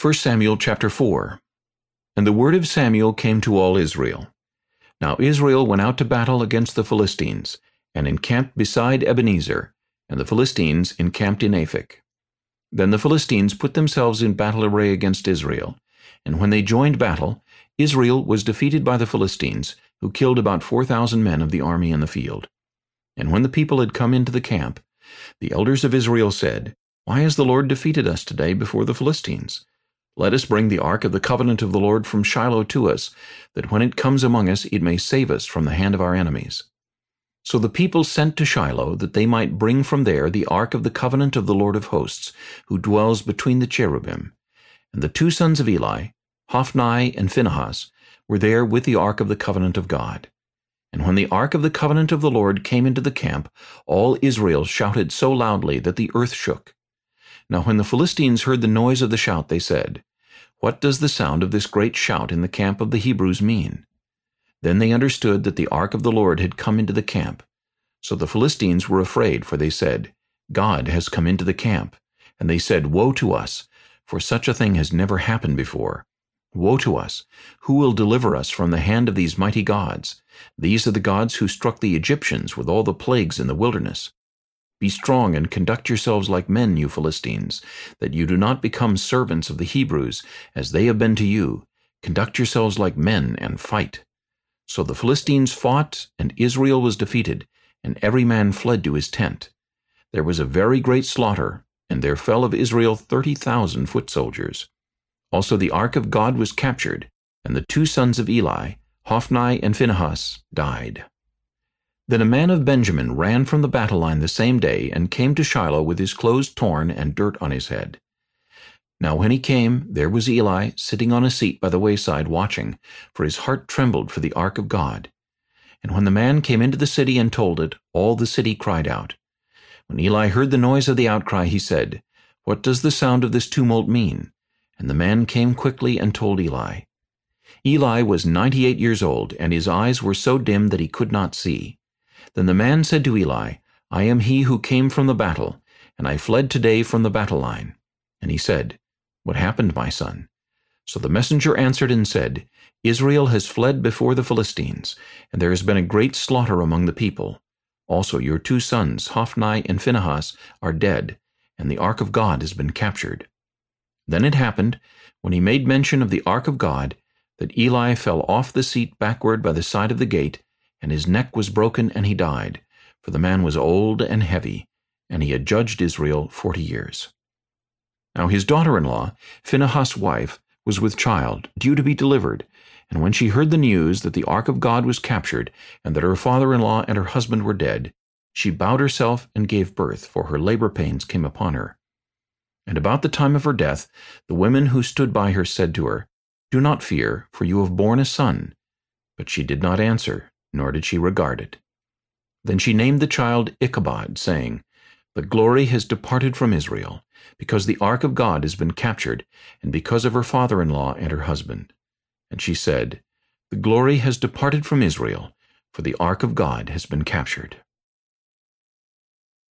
1 Samuel chapter 4 And the word of Samuel came to all Israel. Now Israel went out to battle against the Philistines, and encamped beside Ebenezer, and the Philistines encamped in Aphek. Then the Philistines put themselves in battle array against Israel, and when they joined battle, Israel was defeated by the Philistines, who killed about four thousand men of the army in the field. And when the people had come into the camp, the elders of Israel said, Why has the Lord defeated us today before the Philistines? Let us bring the ark of the covenant of the Lord from Shiloh to us, that when it comes among us it may save us from the hand of our enemies. So the people sent to Shiloh, that they might bring from there the ark of the covenant of the Lord of hosts, who dwells between the cherubim. And the two sons of Eli, Hophni and Phinehas, were there with the ark of the covenant of God. And when the ark of the covenant of the Lord came into the camp, all Israel shouted so loudly that the earth shook. Now when the Philistines heard the noise of the shout, they said, what does the sound of this great shout in the camp of the Hebrews mean? Then they understood that the ark of the Lord had come into the camp. So the Philistines were afraid, for they said, God has come into the camp. And they said, Woe to us, for such a thing has never happened before. Woe to us! Who will deliver us from the hand of these mighty gods? These are the gods who struck the Egyptians with all the plagues in the wilderness. Be strong and conduct yourselves like men, you Philistines, that you do not become servants of the Hebrews, as they have been to you. Conduct yourselves like men and fight. So the Philistines fought, and Israel was defeated, and every man fled to his tent. There was a very great slaughter, and there fell of Israel thirty thousand foot soldiers. Also the ark of God was captured, and the two sons of Eli, Hophni and Phinehas, died. Then a man of Benjamin ran from the battle line the same day, and came to Shiloh with his clothes torn and dirt on his head. Now when he came, there was Eli sitting on a seat by the wayside watching, for his heart trembled for the ark of God. And when the man came into the city and told it, all the city cried out. When Eli heard the noise of the outcry, he said, What does the sound of this tumult mean? And the man came quickly and told Eli. Eli was ninety-eight years old, and his eyes were so dim that he could not see. Then the man said to Eli, I am he who came from the battle, and I fled today from the battle line. And he said, What happened, my son? So the messenger answered and said, Israel has fled before the Philistines, and there has been a great slaughter among the people. Also your two sons, Hophni and Phinehas, are dead, and the ark of God has been captured. Then it happened, when he made mention of the ark of God, that Eli fell off the seat backward by the side of the gate, and his neck was broken, and he died, for the man was old and heavy, and he had judged Israel forty years. Now his daughter-in-law, Phinehas' wife, was with child, due to be delivered, and when she heard the news that the ark of God was captured, and that her father-in-law and her husband were dead, she bowed herself and gave birth, for her labor pains came upon her. And about the time of her death, the women who stood by her said to her, Do not fear, for you have borne a son. But she did not answer, nor did she regard it. Then she named the child Ichabod, saying, The glory has departed from Israel, because the ark of God has been captured, and because of her father-in-law and her husband. And she said, The glory has departed from Israel, for the ark of God has been captured.